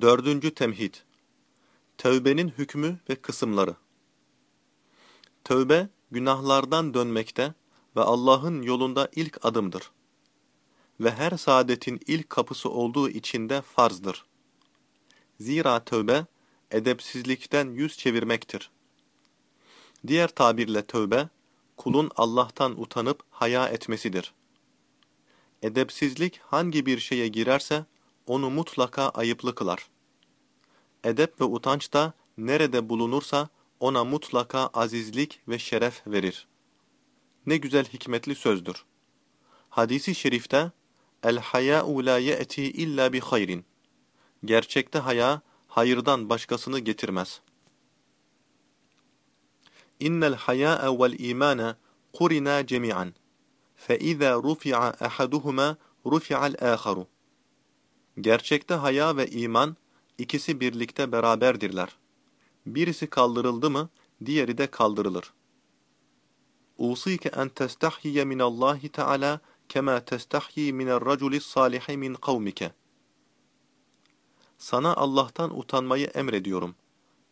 Dördüncü temhid. Tövbenin hükmü ve kısımları. Tövbe, günahlardan dönmekte ve Allah'ın yolunda ilk adımdır. Ve her saadetin ilk kapısı olduğu için de farzdır. Zira tövbe, edepsizlikten yüz çevirmektir. Diğer tabirle tövbe, kulun Allah'tan utanıp haya etmesidir. Edepsizlik hangi bir şeye girerse, onu mutlaka ayıplı kılar edep ve utanç da nerede bulunursa ona mutlaka azizlik ve şeref verir. Ne güzel hikmetli sözdür. Hadisi şerifte El haya'u la ye'ti illa bi hayrin. Gerçekte haya hayırdan başkasını getirmez. İnnel haya'e vel imane kurina cemi'an. Fe izâ rufi'a ahaduhuma rufi'al âharu. Gerçekte haya ve iman ikisi birlikte beraberdirler. Birisi kaldırıldı mı diğeri de kaldırılır. Usike en testahyiye min Allah Teala kema testahyi min er-raculi salihi min kavmike. Sana Allah'tan utanmayı emrediyorum.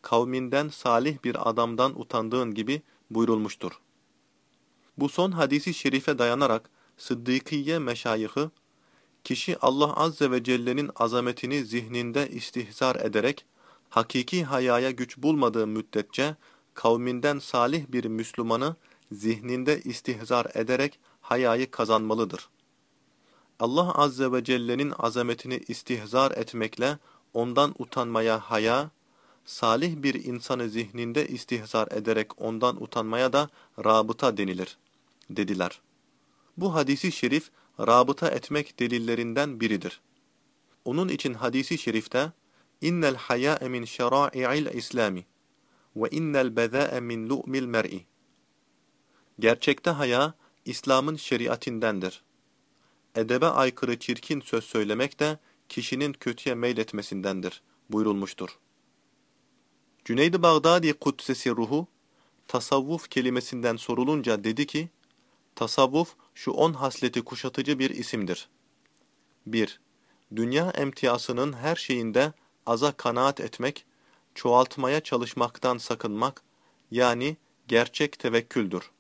Kavminden salih bir adamdan utandığın gibi buyurulmuştur. Bu son hadisi şerife dayanarak Sıddıkiye meşayihı Kişi Allah Azze ve Celle'nin azametini zihninde istihzar ederek, hakiki hayaya güç bulmadığı müddetçe, kavminden salih bir Müslümanı zihninde istihzar ederek hayayı kazanmalıdır. Allah Azze ve Celle'nin azametini istihzar etmekle ondan utanmaya haya, salih bir insanı zihninde istihzar ederek ondan utanmaya da rabıta denilir, dediler. Bu hadisi şerif, rabıta etmek delillerinden biridir. Onun için hadisi şerifte innel hayâ'e min şerâ'i'il islami ve innel bezâ'e min lu'mil mer'i Gerçekte haya, İslam'ın şeriatindendir. Edebe aykırı çirkin söz söylemek de kişinin kötüye meyletmesindendir buyurulmuştur. Cüneyd-i Bağdadi Kudsesi ruhu, tasavvuf kelimesinden sorulunca dedi ki, tasavvuf şu on hasleti kuşatıcı bir isimdir. 1. Dünya emtiasının her şeyinde aza kanaat etmek, çoğaltmaya çalışmaktan sakınmak, yani gerçek tevekküldür.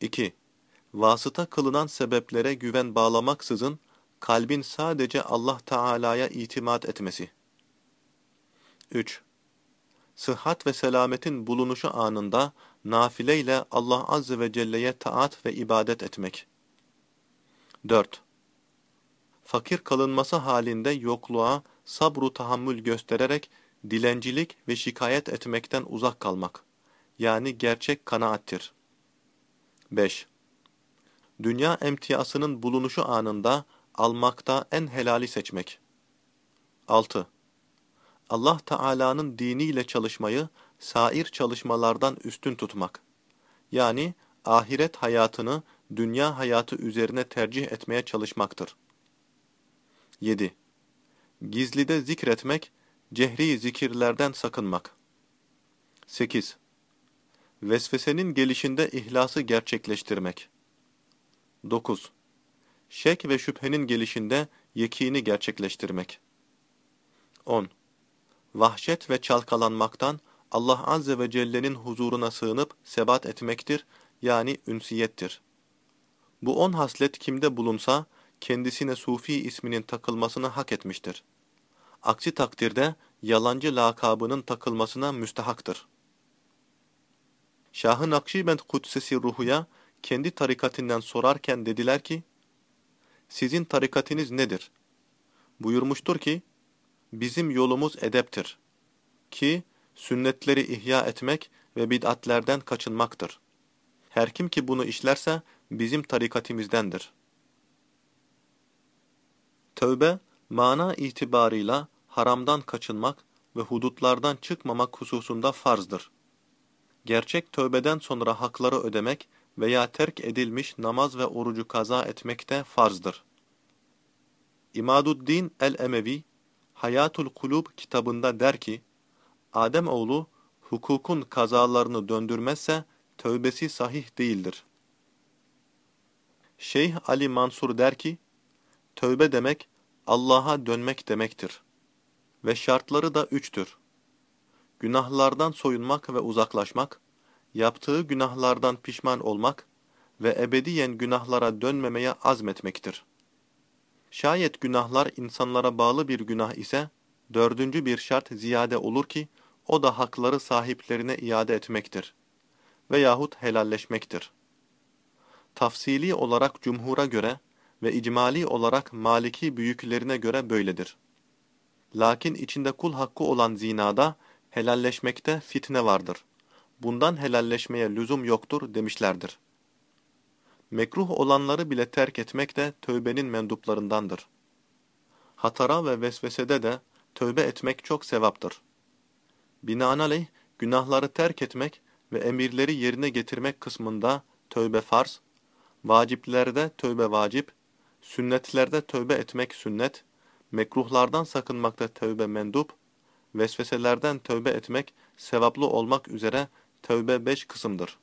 2. Vasıta kılınan sebeplere güven bağlamaksızın, kalbin sadece Allah Teala'ya itimat etmesi. 3. Sıhhat ve selametin bulunuşu anında, nafile ile Allah Azze ve Celle'ye taat ve ibadet etmek. 4. Fakir kalınması halinde yokluğa sabru tahammül göstererek dilencilik ve şikayet etmekten uzak kalmak. Yani gerçek kanaattir. 5. Dünya emtiyasının bulunuşu anında almakta en helali seçmek. 6. Allah Teala'nın diniyle çalışmayı sair çalışmalardan üstün tutmak. Yani ahiret hayatını dünya hayatı üzerine tercih etmeye çalışmaktır. 7. Gizlide zikretmek, cehri zikirlerden sakınmak. 8. Vesvesenin gelişinde ihlası gerçekleştirmek. 9. Şek ve şüphenin gelişinde yekini gerçekleştirmek. 10. Vahşet ve çalkalanmaktan Allah Azze ve Celle'nin huzuruna sığınıp sebat etmektir, yani ünsiyettir. Bu on haslet kimde bulunsa, kendisine Sufi isminin takılmasını hak etmiştir. Aksi takdirde, yalancı lakabının takılmasına müstehaktır. Şah-ı Nakşibend Kudsesi Ruhu'ya, kendi tarikatinden sorarken dediler ki, Sizin tarikatiniz nedir? Buyurmuştur ki, Bizim yolumuz edeptir. Ki, sünnetleri ihya etmek ve bid'atlerden kaçınmaktır. Her kim ki bunu işlerse bizim tarikatimizdendir. Tövbe, mana itibarıyla haramdan kaçınmak ve hudutlardan çıkmamak hususunda farzdır. Gerçek tövbeden sonra hakları ödemek veya terk edilmiş namaz ve orucu kaza etmek de farzdır. İmaduddin el-Emevi, Hayatul Kulub kitabında der ki, Adem oğlu hukukun kazalarını döndürmezse tövbesi sahih değildir. Şeyh Ali Mansur der ki, tövbe demek Allah'a dönmek demektir. Ve şartları da üçtür. Günahlardan soyunmak ve uzaklaşmak, yaptığı günahlardan pişman olmak ve ebediyen günahlara dönmemeye azmetmektir. Şayet günahlar insanlara bağlı bir günah ise, dördüncü bir şart ziyade olur ki, o da hakları sahiplerine iade etmektir veyahut helalleşmektir. Tafsili olarak cumhura göre ve icmali olarak maliki büyüklerine göre böyledir. Lakin içinde kul hakkı olan zinada helalleşmekte fitne vardır. Bundan helalleşmeye lüzum yoktur demişlerdir. Mekruh olanları bile terk etmek de tövbenin menduplarındandır. Hatara ve vesvesede de tövbe etmek çok sevaptır. Binaenaleyh günahları terk etmek ve emirleri yerine getirmek kısmında tövbe farz, vaciplerde tövbe vacip, sünnetlerde tövbe etmek sünnet, mekruhlardan sakınmakta tövbe mendup, vesveselerden tövbe etmek sevaplı olmak üzere tövbe beş kısımdır.